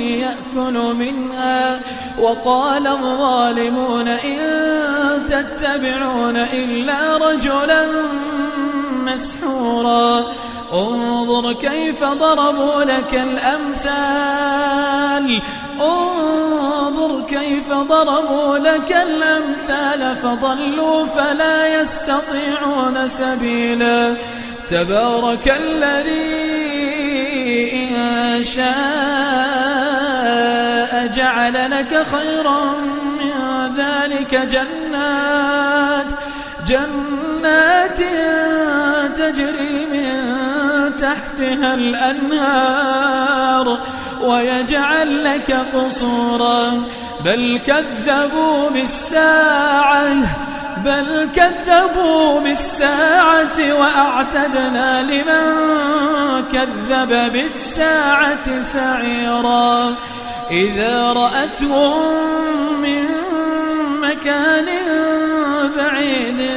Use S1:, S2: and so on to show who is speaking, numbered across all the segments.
S1: يأكل منها. وقال الظالمون إن تتبعون إلا رجلا مسحورا. انظر كيف ضربوا لك الأمثال. انظر كيف ضربوا لك الأمثال. فضلوا فلا يستطيعون سبيلا. تبارك الذي إن شاء جعل لك خيرا من ذلك جنات جنات تجري من تحتها الأنهار ويجعل لك قصورا. بل كذبوا بالساعة بل كذبوا بالساعة وأعتدنا لمن كذب بالساعة سعيرا. إذا رأتهم من مكان بعيد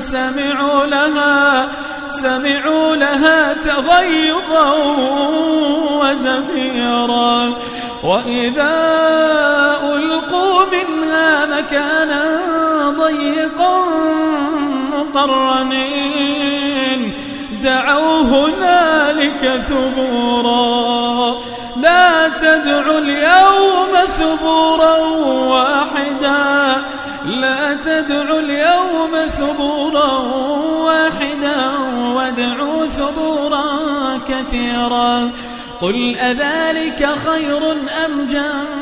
S1: سمعوا لها سمعوا لها تغيظا وزفيرا. وإذا ألقوا منها مكانا ضيقا مقرنين. دعوا هنالك ثبورا. لا تدعوا اليوم ثبورا واحدا. لا تدعوا اليوم ثبورا واحدا. وادعوا ثبورا كثيرا. قل أذلك خير أم جنة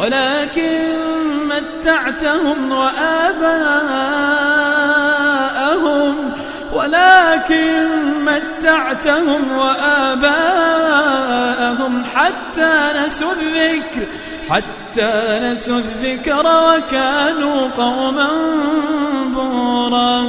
S1: ولكن متعتهم وآباءهم ولكن متعتهم وآباءهم حتى نسوا الذكر حتى نسوا الذكر وكانوا قوما بورا.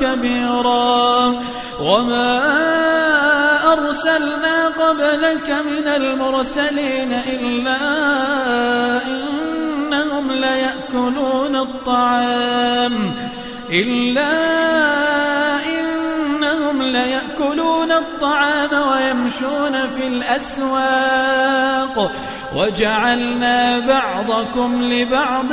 S1: كبيرا. وما أرسلنا قبلك من المرسلين إلا إنهم ليأكلون الطعام. إلا إنهم ليأكلون الطعام ويمشون في الأسواق. وجعلنا بعضكم لبعض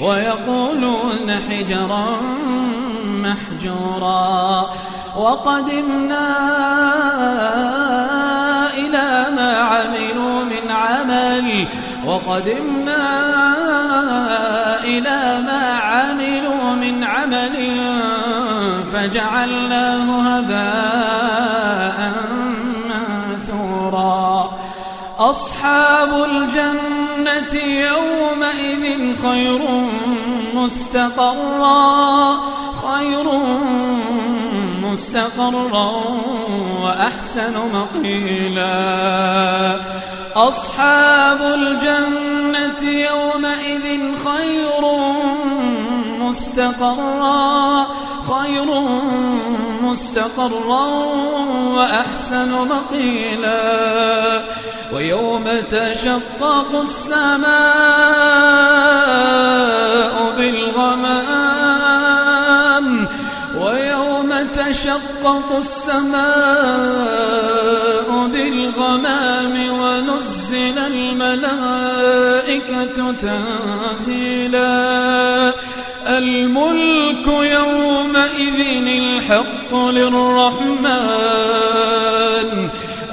S1: ويقولون حجرا محجورا. وقدمنا إلى ما عملوا من عمل. وقدمنا إلى ما عملوا من عمل. فجعلناه هباء أصحاب الجنة يومئذ خير مستقرا خير مستقرا وأحسن مقيلا. أصحاب الجنة يومئذ خير مستقرا خير مستقرا وأحسن مقيلا. ويوم تشقق السماء بالغمام ويوم تشقق السماء بالغمام ونزل الملائكة تنزيلا. الملك يومئذ الحق للرحمن.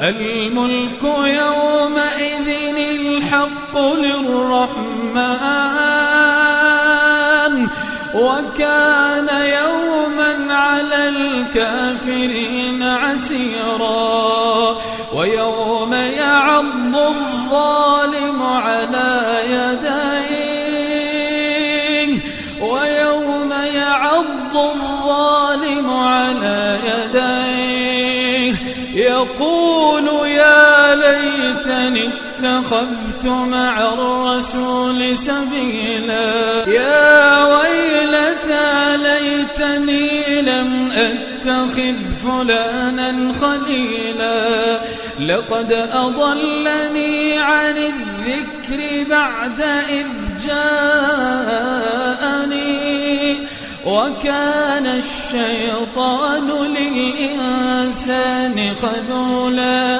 S1: الملك يومئذ الحق للرحمن وكان يوما على الكافرين عسيرا ويوم يعض الظالم اتخذت مع الرسول سبيلا. يا ويلتى ليتني لم أتخذ فلانا خليلا. لقد أضلني عن الذكر بعد إذ جاءني. وكان الشيطان للإنسان خذولا.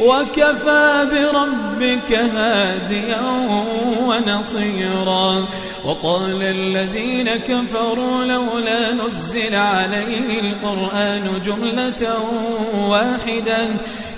S1: وكفى بربك هاديا ونصيرا. وقال الذين كفروا لولا نزل عليه القرآن جملة واحدة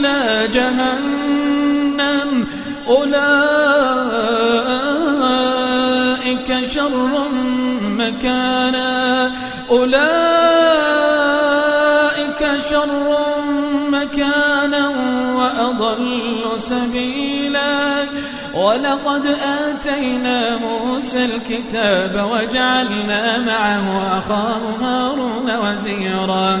S1: إلى جهنم. أولئك شر مكانا. أولئك شر مكانا وأضل سبيلا. ولقد آتينا موسى الكتاب وجعلنا معه أخاه هارون وزيرا.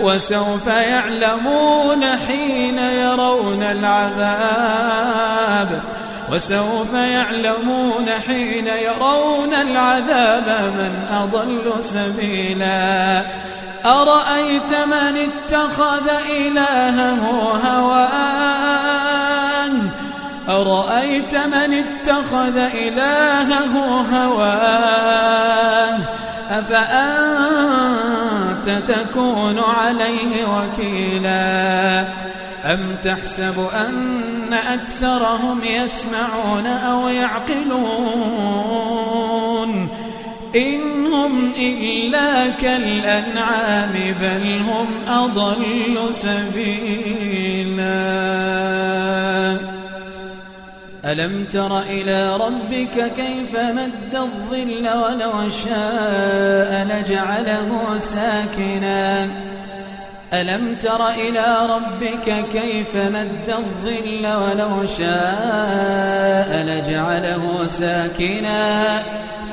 S1: وسوف يعلمون حين يرون العذاب. وسوف يعلمون حين يرون العذاب من أضل سبيلا. أرأيت من اتخذ إلهه هوان؟ أرأيت من اتخذ إلهه هوان؟ أفأنت تكون عليه وكيلا. أم تحسب أن أكثرهم يسمعون أو يعقلون؟ إن هم إلا كالأنعام بل هم أضل سبيلاً. ألم تر إلى ربك كيف مد الظل ولو شاء لجعله ساكنا؟ ألم تر إلى ربك كيف مد الظل ولو شاء لجعله ساكنا؟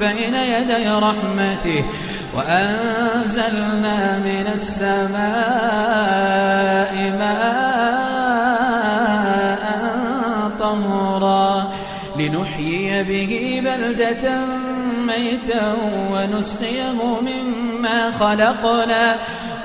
S1: بين يدي رحمته وأنزلنا من السماء ماء طهورا لنحيي به بلدة ميتا ونسقيه مما خلقنا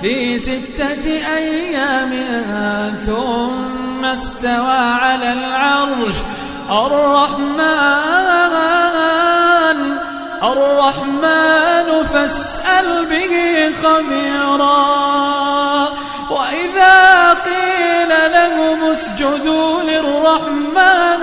S1: في ستة أيام ثم استوى على العرش. الرحمن الرحمن فاسأل به خبيرا. وإذا قيل لهم اسجدوا للرحمن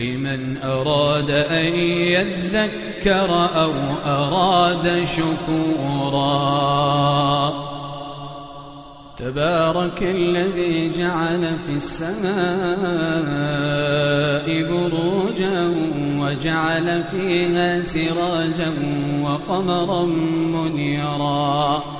S1: لمن أراد أن يذكر أو أراد شكورا. تبارك الذي جعل في السماء بروجا وجعل فيها سراجا وقمرا منيرا.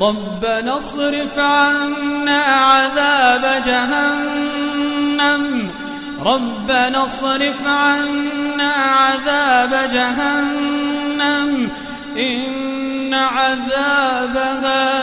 S1: ربنا اصرف عنا عذاب جهنم. ربنا اصرف عنا عذاب جهنم. إن عذابها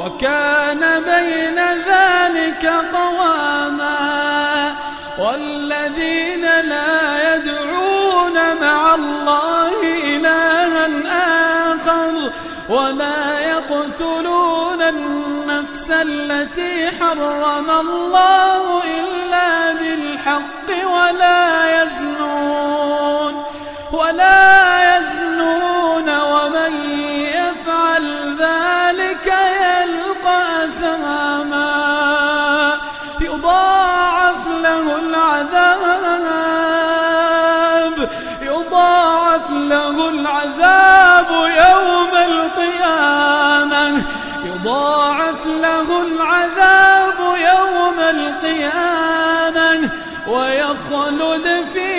S1: وكان بين ذلك قواما والذين لا يدعون مع الله إلها آخر ولا يقتلون النفس التي حرم الله إلا بالحق ولا يزنون ولا ويخلد فيه